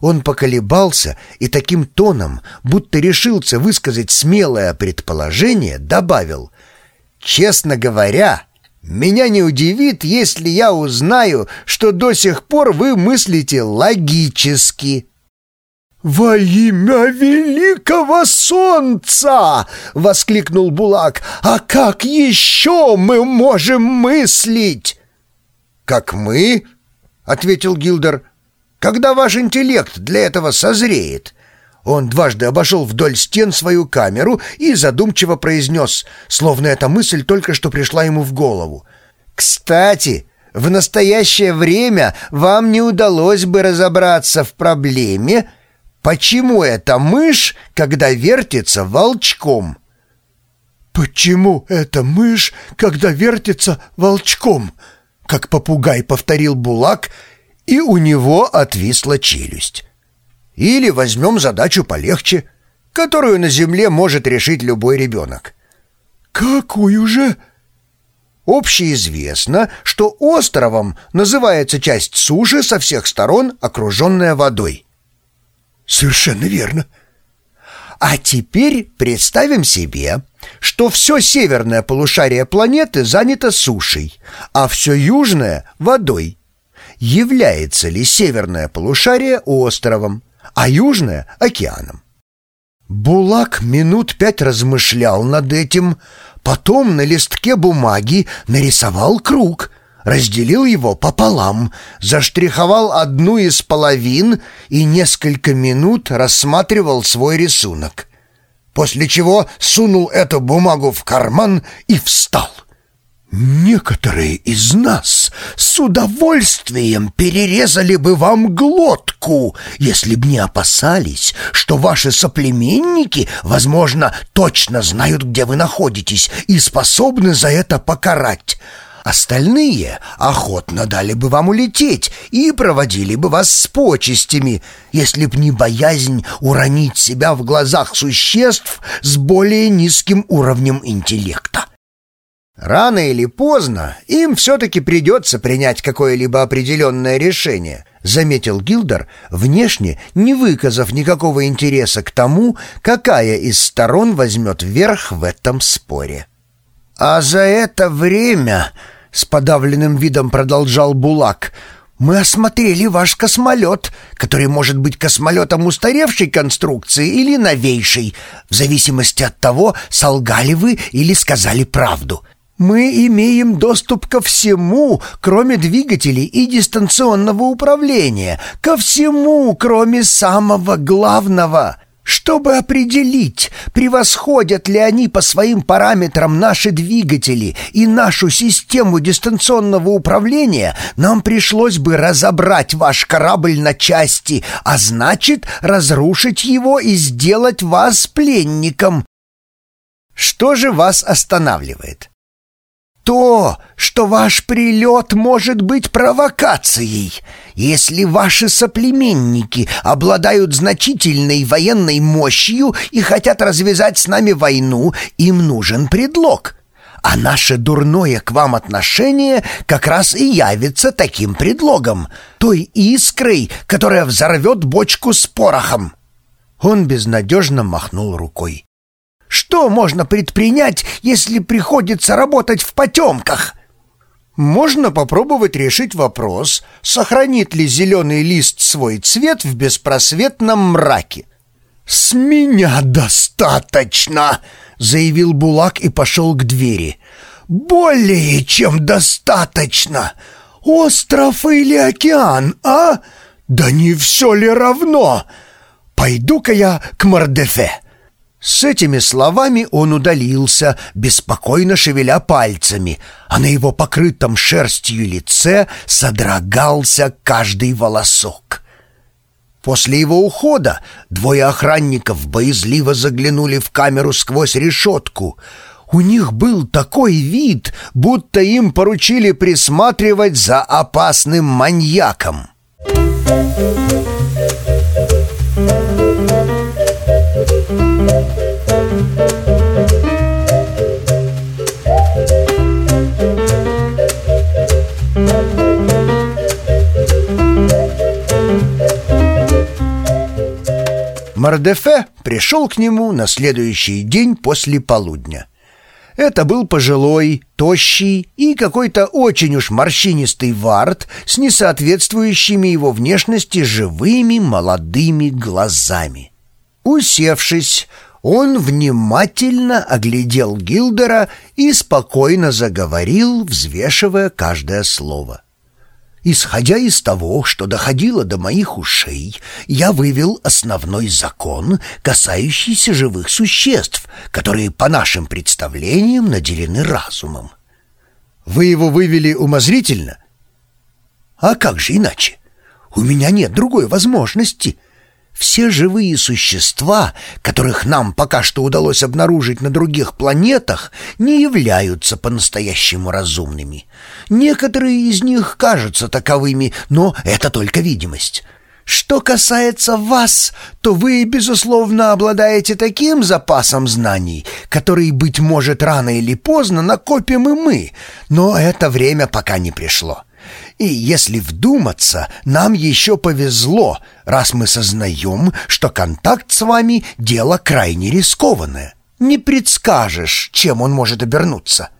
Он поколебался и таким тоном, будто решился высказать смелое предположение, добавил «Честно говоря, меня не удивит, если я узнаю, что до сих пор вы мыслите логически». «Во имя великого солнца!» — воскликнул Булак. «А как еще мы можем мыслить?» «Как мы?» — ответил Гилдер. «Когда ваш интеллект для этого созреет?» Он дважды обошел вдоль стен свою камеру и задумчиво произнес, словно эта мысль только что пришла ему в голову. «Кстати, в настоящее время вам не удалось бы разобраться в проблеме, почему эта мышь, когда вертится волчком?» «Почему эта мышь, когда вертится волчком?» Как попугай повторил Булак, и у него отвисла челюсть. Или возьмем задачу полегче, которую на Земле может решить любой ребенок. «Какую же?» Общеизвестно, что островом называется часть суши со всех сторон, окруженная водой. Совершенно верно. А теперь представим себе, что все северное полушарие планеты занято сушей, а все южное — водой. Является ли северное полушарие островом, а южное — океаном? Булак минут пять размышлял над этим, потом на листке бумаги нарисовал круг, разделил его пополам, заштриховал одну из половин и несколько минут рассматривал свой рисунок после чего сунул эту бумагу в карман и встал. «Некоторые из нас с удовольствием перерезали бы вам глотку, если б не опасались, что ваши соплеменники, возможно, точно знают, где вы находитесь и способны за это покарать. Остальные охотно дали бы вам улететь и проводили бы вас с почестями, если б не боязнь уронить себя в глазах существ с более низким уровнем интеллекта. Рано или поздно им все-таки придется принять какое-либо определенное решение, заметил Гилдер, внешне не выказав никакого интереса к тому, какая из сторон возьмет верх в этом споре. А за это время с подавленным видом продолжал Булак. «Мы осмотрели ваш космолет, который может быть космолетом устаревшей конструкции или новейшей, в зависимости от того, солгали вы или сказали правду. Мы имеем доступ ко всему, кроме двигателей и дистанционного управления, ко всему, кроме самого главного» чтобы определить, превосходят ли они по своим параметрам наши двигатели и нашу систему дистанционного управления, нам пришлось бы разобрать ваш корабль на части, а значит, разрушить его и сделать вас пленником. Что же вас останавливает? То, что ваш прилет может быть провокацией. Если ваши соплеменники обладают значительной военной мощью и хотят развязать с нами войну, им нужен предлог. А наше дурное к вам отношение как раз и явится таким предлогом, той искрой, которая взорвет бочку с порохом». Он безнадежно махнул рукой. Что можно предпринять, если приходится работать в потемках? Можно попробовать решить вопрос, сохранит ли зеленый лист свой цвет в беспросветном мраке. «С меня достаточно!» — заявил Булак и пошел к двери. «Более чем достаточно! Остров или океан, а? Да не все ли равно? Пойду-ка я к Мордефе!» С этими словами он удалился, беспокойно шевеля пальцами, а на его покрытом шерстью лице содрогался каждый волосок. После его ухода двое охранников боязливо заглянули в камеру сквозь решетку. У них был такой вид, будто им поручили присматривать за опасным маньяком. Мардефе пришел к нему на следующий день после полудня. Это был пожилой, тощий и какой-то очень уж морщинистый вард с несоответствующими его внешности живыми молодыми глазами. Усевшись, он внимательно оглядел Гилдера и спокойно заговорил, взвешивая каждое слово. Исходя из того, что доходило до моих ушей, я вывел основной закон, касающийся живых существ, которые по нашим представлениям наделены разумом. Вы его вывели умозрительно? А как же иначе? У меня нет другой возможности — все живые существа, которых нам пока что удалось обнаружить на других планетах, не являются по-настоящему разумными. Некоторые из них кажутся таковыми, но это только видимость. Что касается вас, то вы, безусловно, обладаете таким запасом знаний, который, быть может, рано или поздно накопим и мы, но это время пока не пришло. И если вдуматься, нам еще повезло, раз мы сознаем, что контакт с вами — дело крайне рискованное. Не предскажешь, чем он может обернуться.